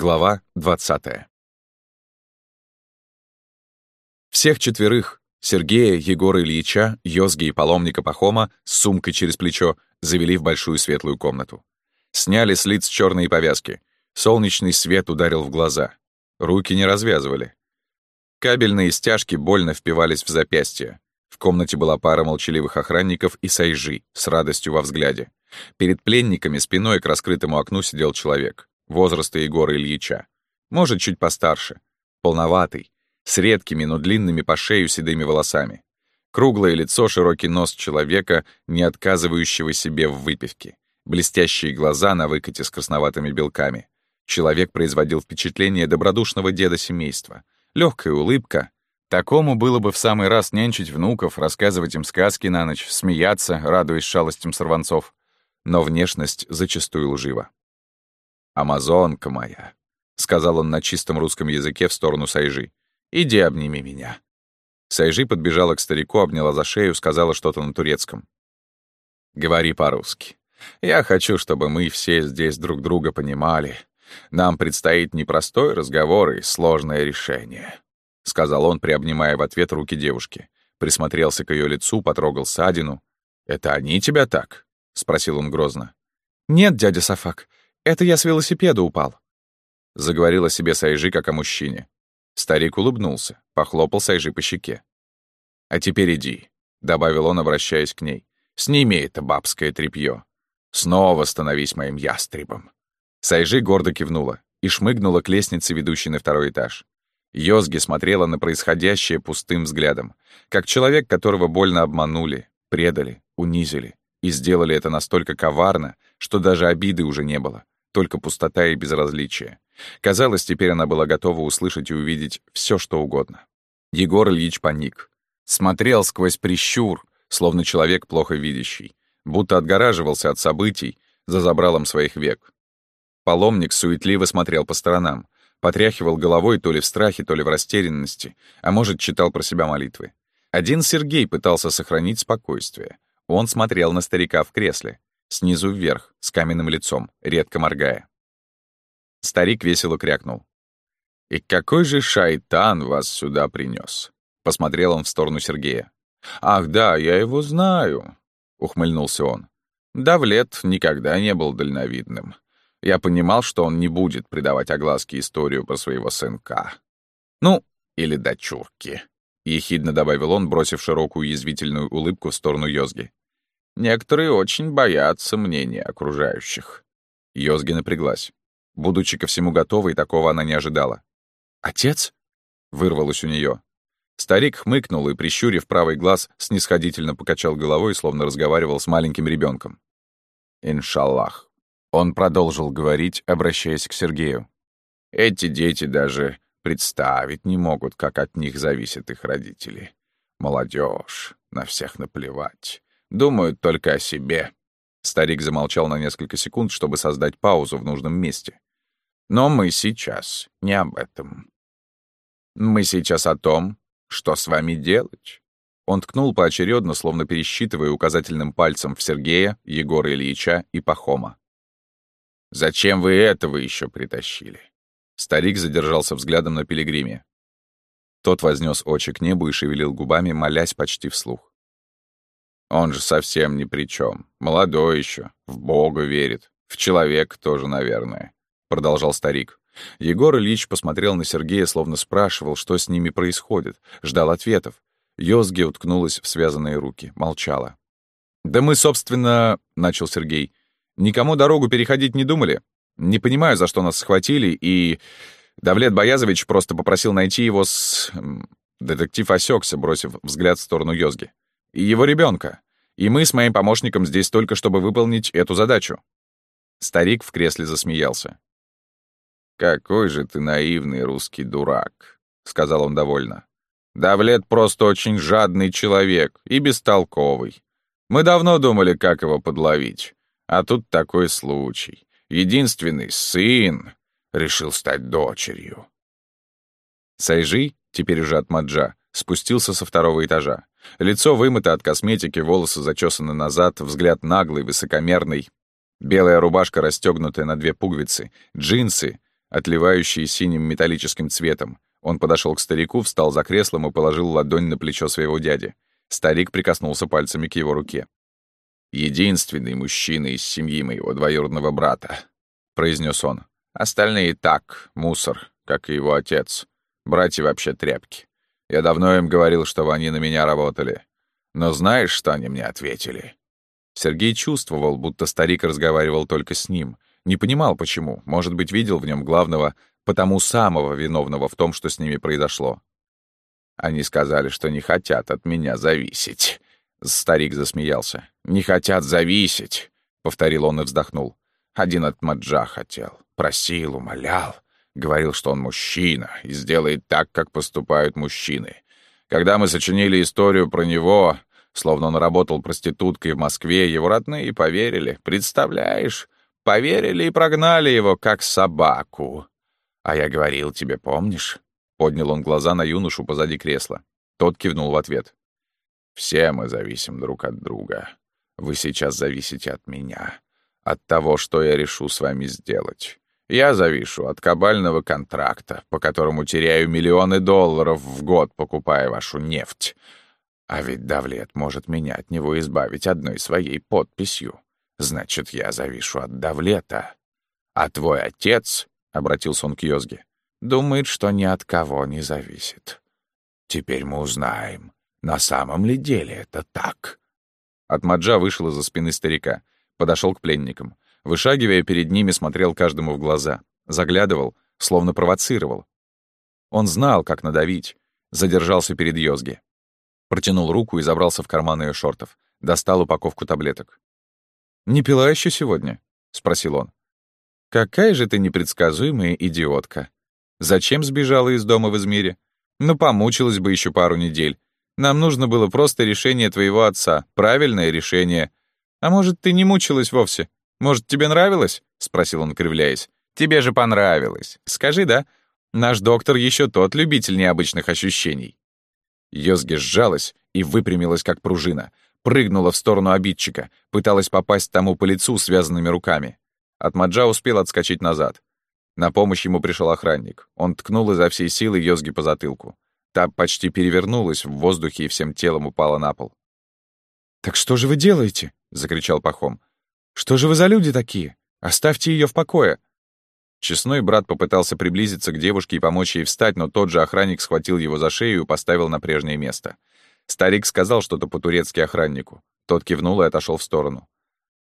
Глава 20. Всех четверых — Сергея, Егора Ильича, Йозги и паломника Пахома с сумкой через плечо — завели в большую светлую комнату. Сняли с лиц черные повязки. Солнечный свет ударил в глаза. Руки не развязывали. Кабельные стяжки больно впивались в запястья. В комнате была пара молчаливых охранников и сайжи с радостью во взгляде. Перед пленниками спиной к раскрытому окну сидел человек возраста Егора Ильича. Может, чуть постарше. Полноватый, с редкими, но длинными по шею седыми волосами. Круглое лицо, широкий нос человека, не отказывающего себе в выпивке. Блестящие глаза на выкате с красноватыми белками. Человек производил впечатление добродушного деда семейства. Легкая улыбка. Такому было бы в самый раз нянчить внуков, рассказывать им сказки на ночь, смеяться, радуясь шалостям сорванцов. Но внешность зачастую лжива. «Амазонка моя», — сказал он на чистом русском языке в сторону Сайжи. «Иди обними меня». Сайжи подбежала к старику, обняла за шею, сказала что-то на турецком. «Говори по-русски. Я хочу, чтобы мы все здесь друг друга понимали. Нам предстоит непростой разговор и сложное решение», — сказал он, приобнимая в ответ руки девушки. Присмотрелся к ее лицу, потрогал садину. «Это они тебя так?» — спросил он грозно. «Нет, дядя Сафак, это я с велосипеда упал. Заговорила себе Сайжи как о мужчине. Старик улыбнулся, похлопал Сайжи по щеке. «А теперь иди», — добавил он, обращаясь к ней. «Сними это бабское тряпье. Снова становись моим ястребом». Сайжи гордо кивнула и шмыгнула к лестнице, ведущей на второй этаж. Йозги смотрела на происходящее пустым взглядом, как человек, которого больно обманули, предали, унизили, и сделали это настолько коварно, что даже обиды уже не было, только пустота и безразличие. Казалось, теперь она была готова услышать и увидеть все, что угодно. Егор Ильич паник. Смотрел сквозь прищур, словно человек плохо видящий, будто отгораживался от событий за забралом своих век. Паломник суетливо смотрел по сторонам, потряхивал головой то ли в страхе, то ли в растерянности, а может, читал про себя молитвы. Один Сергей пытался сохранить спокойствие. Он смотрел на старика в кресле, снизу вверх, с каменным лицом, редко моргая. Старик весело крякнул. «И какой же шайтан вас сюда принес? Посмотрел он в сторону Сергея. «Ах да, я его знаю», — ухмыльнулся он. Давлет никогда не был дальновидным. Я понимал, что он не будет придавать огласке историю про своего сынка. Ну, или дочурки. — ехидно добавил он, бросив широкую язвительную улыбку в сторону Йозги. Некоторые очень боятся мнения окружающих. Йозги напряглась. Будучи ко всему готовой, такого она не ожидала. «Отец?» — вырвалось у нее. Старик хмыкнул и, прищурив правый глаз, снисходительно покачал головой, словно разговаривал с маленьким ребенком. «Иншаллах». Он продолжил говорить, обращаясь к Сергею. «Эти дети даже представить не могут, как от них зависят их родители. Молодежь, на всех наплевать. Думают только о себе». Старик замолчал на несколько секунд, чтобы создать паузу в нужном месте. «Но мы сейчас не об этом. Мы сейчас о том, что с вами делать». Он ткнул поочередно, словно пересчитывая указательным пальцем в Сергея, Егора Ильича и Пахома. «Зачем вы этого еще притащили?» Старик задержался взглядом на пилигриме. Тот вознес очи к небу и шевелил губами, молясь почти вслух. Он же совсем ни при чем. Молодой еще, в Бога верит. В человека тоже, наверное», — продолжал старик. Егор Ильич посмотрел на Сергея, словно спрашивал, что с ними происходит, ждал ответов. Йозги уткнулась в связанные руки, молчала. «Да мы, собственно, — начал Сергей, — никому дорогу переходить не думали. Не понимаю, за что нас схватили, и... Давлет Боязович просто попросил найти его с... Детектив осекся, бросив взгляд в сторону Йозги и его ребенка. И мы с моим помощником здесь только, чтобы выполнить эту задачу». Старик в кресле засмеялся. «Какой же ты наивный русский дурак», — сказал он довольно. «Давлет просто очень жадный человек и бестолковый. Мы давно думали, как его подловить. А тут такой случай. Единственный сын решил стать дочерью». Сайжи, теперь уже от Маджа, спустился со второго этажа. Лицо вымыто от косметики, волосы зачесаны назад, взгляд наглый, высокомерный. Белая рубашка, расстегнутая на две пуговицы, джинсы, отливающие синим металлическим цветом. Он подошел к старику, встал за креслом и положил ладонь на плечо своего дяди. Старик прикоснулся пальцами к его руке. «Единственный мужчина из семьи моего двоюродного брата», — произнес он. «Остальные так, мусор, как и его отец. Братья вообще тряпки. Я давно им говорил, чтобы они на меня работали. Но знаешь, что они мне ответили?» Сергей чувствовал, будто старик разговаривал только с ним. Не понимал, почему. Может быть, видел в нем главного, потому самого виновного в том, что с ними произошло. Они сказали, что не хотят от меня зависеть. Старик засмеялся. «Не хотят зависеть», — повторил он и вздохнул. «Один от Маджа хотел. Просил, умолял. Говорил, что он мужчина и сделает так, как поступают мужчины. Когда мы сочинили историю про него, словно он работал проституткой в Москве, его родные поверили. Представляешь? Поверили и прогнали его, как собаку. А я говорил тебе, помнишь? Поднял он глаза на юношу позади кресла. Тот кивнул в ответ. Все мы зависим друг от друга. Вы сейчас зависите от меня. От того, что я решу с вами сделать. Я завишу от кабального контракта, по которому теряю миллионы долларов в год, покупая вашу нефть. А ведь Давлет может меня от него избавить одной своей подписью. Значит, я завишу от Давлета. А твой отец, — обратился он к Йозге, — думает, что ни от кого не зависит. Теперь мы узнаем, на самом ли деле это так? От Маджа вышел из-за спины старика, подошел к пленникам. Вышагивая перед ними, смотрел каждому в глаза. Заглядывал, словно провоцировал. Он знал, как надавить. Задержался перед Йозги. Протянул руку и забрался в карман ее шортов. Достал упаковку таблеток. «Не пила еще сегодня?» — спросил он. «Какая же ты непредсказуемая идиотка. Зачем сбежала из дома в Измире? Ну, помучилась бы еще пару недель. Нам нужно было просто решение твоего отца, правильное решение. А может, ты не мучилась вовсе? Может, тебе нравилось?» — спросил он, кривляясь. «Тебе же понравилось. Скажи, да? Наш доктор еще тот любитель необычных ощущений». Йозги сжалась и выпрямилась, как пружина. Прыгнула в сторону обидчика, пыталась попасть тому по лицу связанными руками. Атмаджа успел отскочить назад. На помощь ему пришел охранник. Он ткнул изо всей силы Йозги по затылку. Та почти перевернулась в воздухе и всем телом упала на пол. «Так что же вы делаете?» — закричал Пахом. «Что же вы за люди такие? Оставьте ее в покое!» Честной брат попытался приблизиться к девушке и помочь ей встать, но тот же охранник схватил его за шею и поставил на прежнее место. Старик сказал что-то по-турецки охраннику. Тот кивнул и отошел в сторону.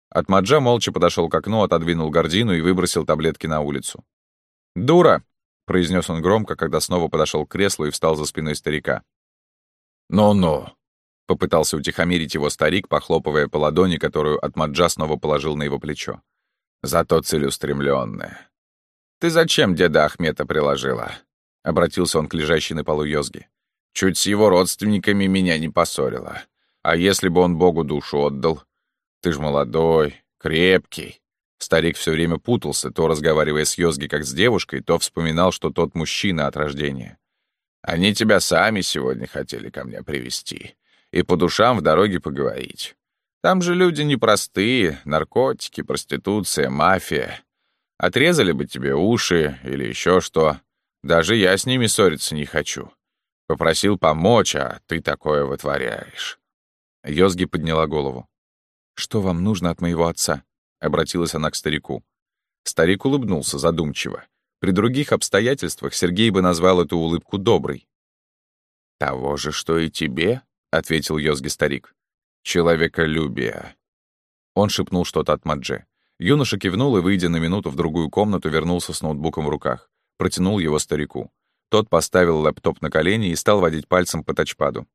Атмаджа молча подошел к окну, отодвинул гордину и выбросил таблетки на улицу. «Дура!» произнес он громко, когда снова подошел к креслу и встал за спиной старика. «Ну-ну», — попытался утихомирить его старик, похлопывая по ладони, которую Атмаджа снова положил на его плечо. «Зато целеустремленная. Ты зачем деда Ахмета приложила?» — обратился он к лежащей на полу Йозги. «Чуть с его родственниками меня не поссорила. А если бы он Богу душу отдал? Ты ж молодой, крепкий, Старик все время путался, то разговаривая с Йозги как с девушкой, то вспоминал, что тот мужчина от рождения. «Они тебя сами сегодня хотели ко мне привести и по душам в дороге поговорить. Там же люди непростые, наркотики, проституция, мафия. Отрезали бы тебе уши или еще что. Даже я с ними ссориться не хочу. Попросил помочь, а ты такое вытворяешь». Йозги подняла голову. «Что вам нужно от моего отца?» — обратилась она к старику. Старик улыбнулся задумчиво. При других обстоятельствах Сергей бы назвал эту улыбку доброй. «Того же, что и тебе», — ответил Йозги старик. «Человеколюбие». Он шепнул что-то от Мадже. Юноша кивнул и, выйдя на минуту в другую комнату, вернулся с ноутбуком в руках. Протянул его старику. Тот поставил лэптоп на колени и стал водить пальцем по тачпаду.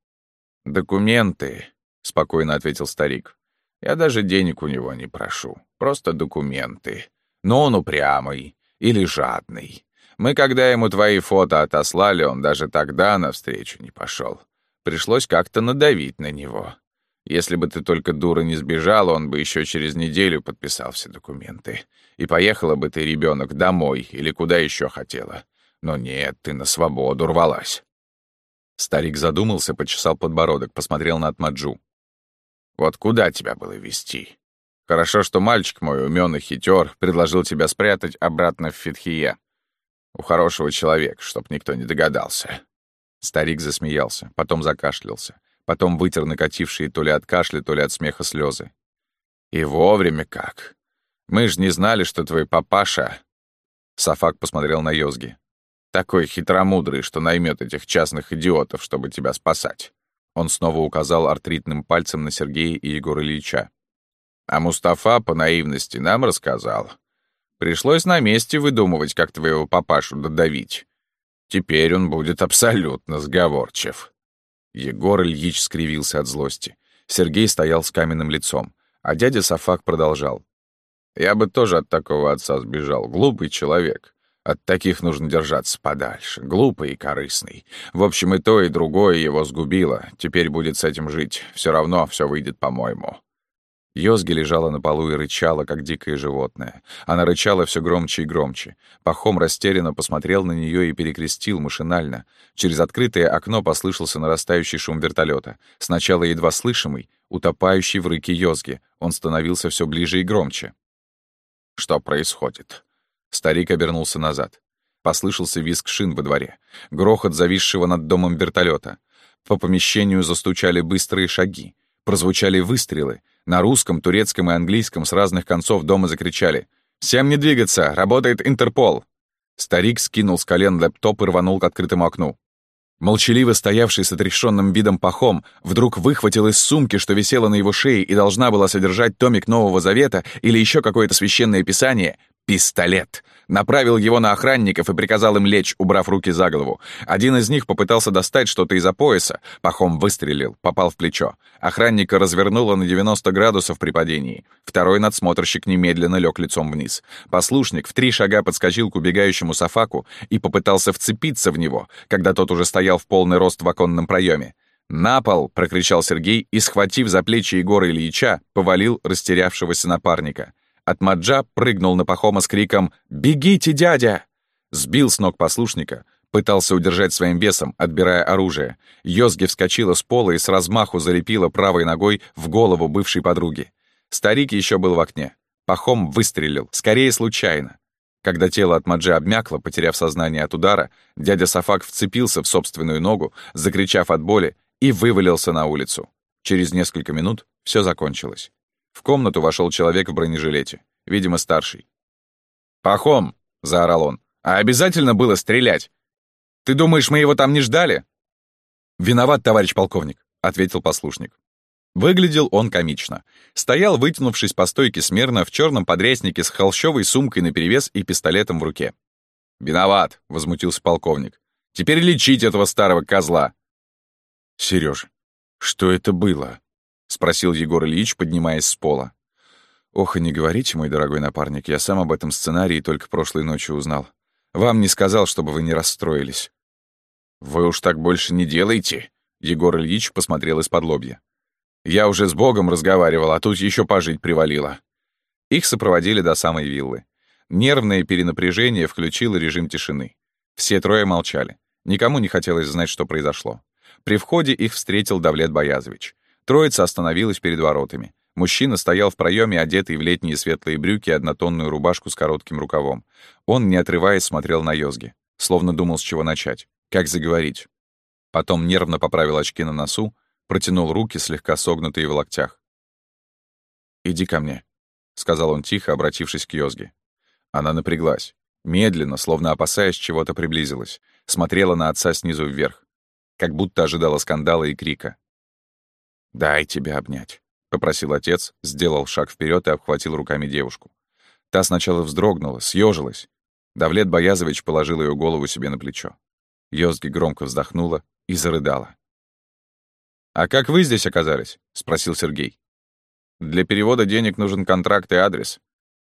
«Документы», — спокойно ответил старик. «Я даже денег у него не прошу просто документы. Но он упрямый или жадный. Мы, когда ему твои фото отослали, он даже тогда навстречу не пошел. Пришлось как-то надавить на него. Если бы ты только дура не сбежала, он бы еще через неделю подписал все документы. И поехала бы ты, ребенок, домой или куда еще хотела. Но нет, ты на свободу рвалась. Старик задумался, почесал подбородок, посмотрел на Атмаджу. «Вот куда тебя было вести? Хорошо, что мальчик мой, умён и хитер, предложил тебя спрятать обратно в Фитхие. У хорошего человека, чтоб никто не догадался». Старик засмеялся, потом закашлялся, потом вытер накатившие то ли от кашля, то ли от смеха слезы. «И вовремя как! Мы ж не знали, что твой папаша...» Сафак посмотрел на Йозги. «Такой хитромудрый, что наймет этих частных идиотов, чтобы тебя спасать». Он снова указал артритным пальцем на Сергея и Егора Ильича. «А Мустафа по наивности нам рассказал. Пришлось на месте выдумывать, как твоего папашу додавить. Теперь он будет абсолютно сговорчив». Егор Ильич скривился от злости. Сергей стоял с каменным лицом, а дядя Сафак продолжал. «Я бы тоже от такого отца сбежал. Глупый человек. От таких нужно держаться подальше. Глупый и корыстный. В общем, и то, и другое его сгубило. Теперь будет с этим жить. Все равно все выйдет по-моему. Йозги лежала на полу и рычала, как дикое животное. Она рычала все громче и громче. Пахом растерянно посмотрел на нее и перекрестил машинально. Через открытое окно послышался нарастающий шум вертолета. Сначала едва слышимый, утопающий в рыке Йозги. Он становился все ближе и громче. «Что происходит?» Старик обернулся назад. Послышался визг шин во дворе. Грохот зависшего над домом вертолета. По помещению застучали быстрые шаги. Прозвучали выстрелы. На русском, турецком и английском с разных концов дома закричали «Всем не двигаться! Работает Интерпол!» Старик скинул с колен лэптоп и рванул к открытому окну. Молчаливо стоявший с отрешенным видом пахом, вдруг выхватил из сумки, что висела на его шее и должна была содержать томик Нового Завета или еще какое-то священное писание, пистолет. Направил его на охранников и приказал им лечь, убрав руки за голову. Один из них попытался достать что-то из-за пояса. Пахом выстрелил, попал в плечо. Охранника развернуло на 90 градусов при падении. Второй надсмотрщик немедленно лег лицом вниз. Послушник в три шага подскочил к убегающему Сафаку и попытался вцепиться в него, когда тот уже стоял в полный рост в оконном проеме. «На пол!» — прокричал Сергей и, схватив за плечи Егора Ильича, повалил растерявшегося напарника. Атмаджа прыгнул на Пахома с криком «Бегите, дядя!» Сбил с ног послушника, пытался удержать своим весом, отбирая оружие. Йозги вскочила с пола и с размаху залепила правой ногой в голову бывшей подруги. Старик еще был в окне. Пахом выстрелил, скорее случайно. Когда тело от обмякло, потеряв сознание от удара, дядя Сафак вцепился в собственную ногу, закричав от боли, и вывалился на улицу. Через несколько минут все закончилось. В комнату вошел человек в бронежилете, видимо, старший. «Пахом!» — заорал он. «А обязательно было стрелять? Ты думаешь, мы его там не ждали?» «Виноват, товарищ полковник», — ответил послушник. Выглядел он комично. Стоял, вытянувшись по стойке смирно, в черном подряснике с холщовой сумкой наперевес и пистолетом в руке. «Виноват», — возмутился полковник. «Теперь лечить этого старого козла». «Серёж, что это было?» — спросил Егор Ильич, поднимаясь с пола. «Ох, и не говорите, мой дорогой напарник, я сам об этом сценарии только прошлой ночью узнал. Вам не сказал, чтобы вы не расстроились». «Вы уж так больше не делайте», — Егор Ильич посмотрел из-под лобья. «Я уже с Богом разговаривал, а тут еще пожить привалило». Их сопроводили до самой виллы. Нервное перенапряжение включило режим тишины. Все трое молчали. Никому не хотелось знать, что произошло. При входе их встретил Давлет Боязович. Троица остановилась перед воротами. Мужчина стоял в проеме, одетый в летние светлые брюки и однотонную рубашку с коротким рукавом. Он, не отрываясь, смотрел на Йозги, словно думал, с чего начать, как заговорить. Потом нервно поправил очки на носу, протянул руки, слегка согнутые в локтях. «Иди ко мне», — сказал он тихо, обратившись к Йозге. Она напряглась. Медленно, словно опасаясь чего-то, приблизилась. Смотрела на отца снизу вверх. Как будто ожидала скандала и крика. «Дай тебя обнять», — попросил отец, сделал шаг вперед и обхватил руками девушку. Та сначала вздрогнула, съежилась. Давлет Боязович положил ее голову себе на плечо. Йозги громко вздохнула и зарыдала. «А как вы здесь оказались?» — спросил Сергей. «Для перевода денег нужен контракт и адрес.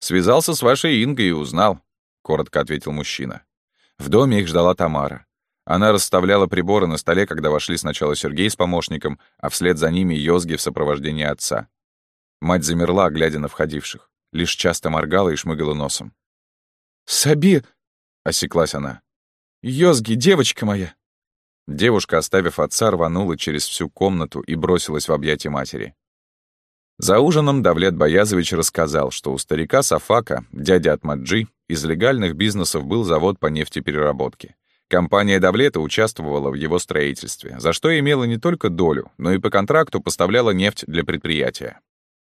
Связался с вашей Ингой и узнал», — коротко ответил мужчина. В доме их ждала Тамара. Она расставляла приборы на столе, когда вошли сначала Сергей с помощником, а вслед за ними Йозги в сопровождении отца. Мать замерла, глядя на входивших, лишь часто моргала и шмыгала носом. «Саби!» — осеклась она. «Йозги, девочка моя!» Девушка, оставив отца, рванула через всю комнату и бросилась в объятия матери. За ужином Давлет Боязович рассказал, что у старика Сафака, дядя Атмаджи, из легальных бизнесов был завод по нефтепереработке. Компания Давлета участвовала в его строительстве, за что имела не только долю, но и по контракту поставляла нефть для предприятия.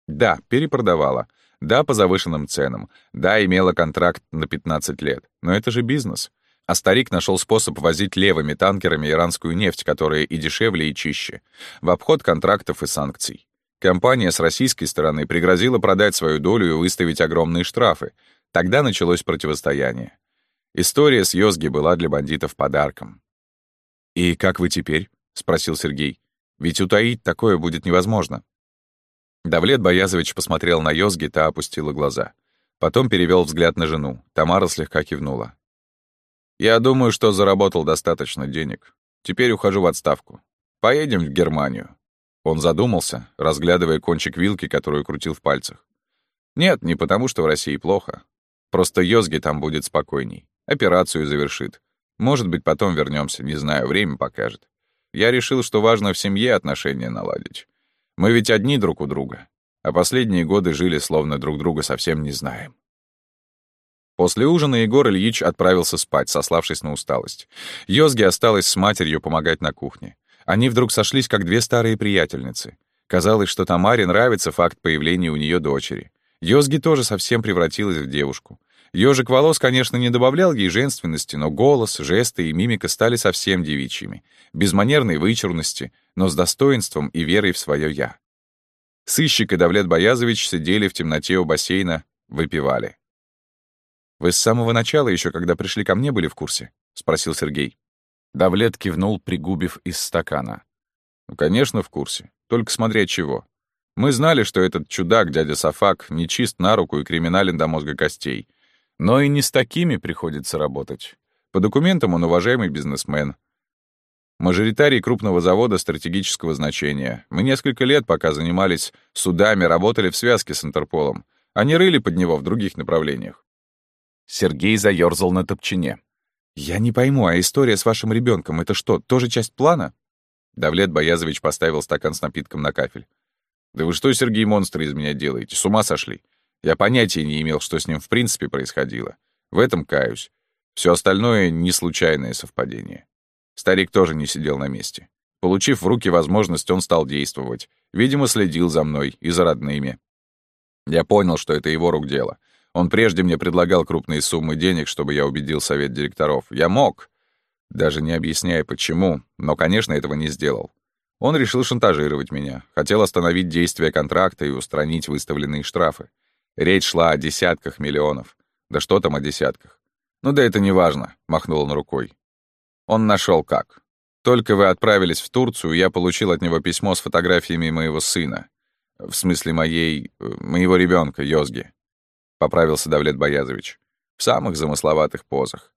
Да, перепродавала. Да, по завышенным ценам. Да, имела контракт на 15 лет. Но это же бизнес. А старик нашел способ возить левыми танкерами иранскую нефть, которая и дешевле, и чище, в обход контрактов и санкций. Компания с российской стороны пригрозила продать свою долю и выставить огромные штрафы. Тогда началось противостояние. История с Йозги была для бандитов подарком. «И как вы теперь?» — спросил Сергей. «Ведь утаить такое будет невозможно». Давлет Боязович посмотрел на Йозги, та опустила глаза. Потом перевел взгляд на жену. Тамара слегка кивнула. «Я думаю, что заработал достаточно денег. Теперь ухожу в отставку. Поедем в Германию». Он задумался, разглядывая кончик вилки, которую крутил в пальцах. «Нет, не потому, что в России плохо. Просто Йозги там будет спокойней. Операцию завершит. Может быть, потом вернемся, не знаю, время покажет. Я решил, что важно в семье отношения наладить. Мы ведь одни друг у друга. А последние годы жили, словно друг друга совсем не знаем. После ужина Егор Ильич отправился спать, сославшись на усталость. Йозги осталась с матерью помогать на кухне. Они вдруг сошлись, как две старые приятельницы. Казалось, что Тамаре нравится факт появления у нее дочери. Йозги тоже совсем превратилась в девушку. Ёжик волос, конечно, не добавлял ей женственности, но голос, жесты и мимика стали совсем девичьими, без манерной вычурности, но с достоинством и верой в свое «я». Сыщик и Давлет Боязович сидели в темноте у бассейна, выпивали. «Вы с самого начала, еще когда пришли ко мне, были в курсе?» — спросил Сергей. Давлет кивнул, пригубив из стакана. «Ну, конечно, в курсе. Только смотря чего. Мы знали, что этот чудак, дядя Сафак, нечист на руку и криминален до мозга костей. Но и не с такими приходится работать. По документам он уважаемый бизнесмен. Мажоритарий крупного завода стратегического значения. Мы несколько лет, пока занимались судами, работали в связке с Интерполом. Они рыли под него в других направлениях. Сергей заёрзал на топчине. «Я не пойму, а история с вашим ребенком это что, тоже часть плана?» Давлет Боязович поставил стакан с напитком на кафель. «Да вы что, Сергей, монстр из меня делаете? С ума сошли? Я понятия не имел, что с ним в принципе происходило. В этом каюсь. Все остальное — не случайное совпадение. Старик тоже не сидел на месте. Получив в руки возможность, он стал действовать. Видимо, следил за мной и за родными. Я понял, что это его рук дело. Он прежде мне предлагал крупные суммы денег, чтобы я убедил совет директоров. Я мог, даже не объясняя почему, но, конечно, этого не сделал. Он решил шантажировать меня, хотел остановить действие контракта и устранить выставленные штрафы. Речь шла о десятках миллионов. Да что там о десятках? Ну да это не важно, махнул он рукой. Он нашел как. Только вы отправились в Турцию, я получил от него письмо с фотографиями моего сына. В смысле моей... Э, моего ребенка Йозги. — поправился Давлет Боязович. «В самых замысловатых позах.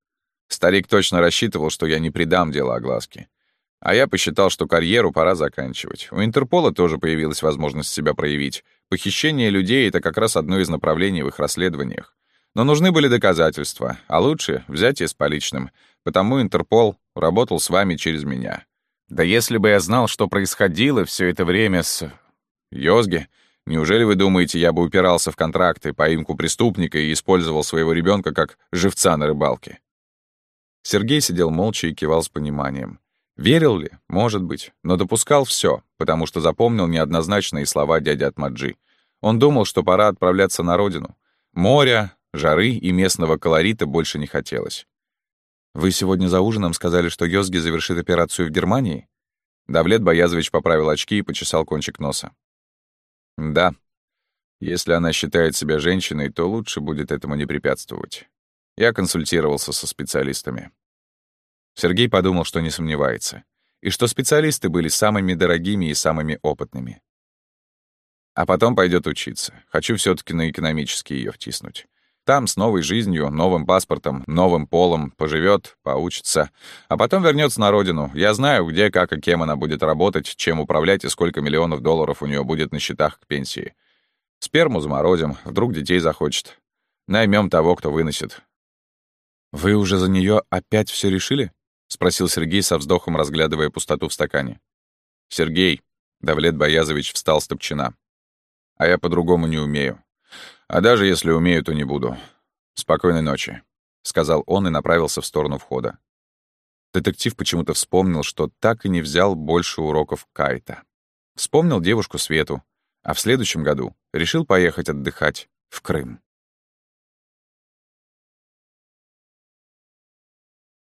Старик точно рассчитывал, что я не придам дело огласке. А я посчитал, что карьеру пора заканчивать. У Интерпола тоже появилась возможность себя проявить. Похищение людей — это как раз одно из направлений в их расследованиях. Но нужны были доказательства, а лучше — взятие с поличным. Потому Интерпол работал с вами через меня. Да если бы я знал, что происходило все это время с... Йозги, Неужели вы думаете, я бы упирался в контракты, поимку преступника и использовал своего ребенка как живца на рыбалке?» Сергей сидел молча и кивал с пониманием. Верил ли? Может быть. Но допускал все, потому что запомнил неоднозначные слова дяди Атмаджи. Он думал, что пора отправляться на родину. Моря, жары и местного колорита больше не хотелось. «Вы сегодня за ужином сказали, что Йозги завершит операцию в Германии?» Давлет Боязович поправил очки и почесал кончик носа. Да. Если она считает себя женщиной, то лучше будет этому не препятствовать. Я консультировался со специалистами. Сергей подумал, что не сомневается, и что специалисты были самыми дорогими и самыми опытными. А потом пойдет учиться. Хочу все таки на экономический ее втиснуть. Там с новой жизнью, новым паспортом, новым полом поживет, поучится, а потом вернется на родину. Я знаю, где, как и кем она будет работать, чем управлять и сколько миллионов долларов у нее будет на счетах к пенсии. Сперму заморозим, вдруг детей захочет. Наймем того, кто выносит. «Вы уже за нее опять все решили?» — спросил Сергей со вздохом, разглядывая пустоту в стакане. «Сергей», — Давлет Боязович встал с топчина. а я по-другому не умею. А даже если умею, то не буду. Спокойной ночи», — сказал он и направился в сторону входа. Детектив почему-то вспомнил, что так и не взял больше уроков кайта. Вспомнил девушку Свету, а в следующем году решил поехать отдыхать в Крым.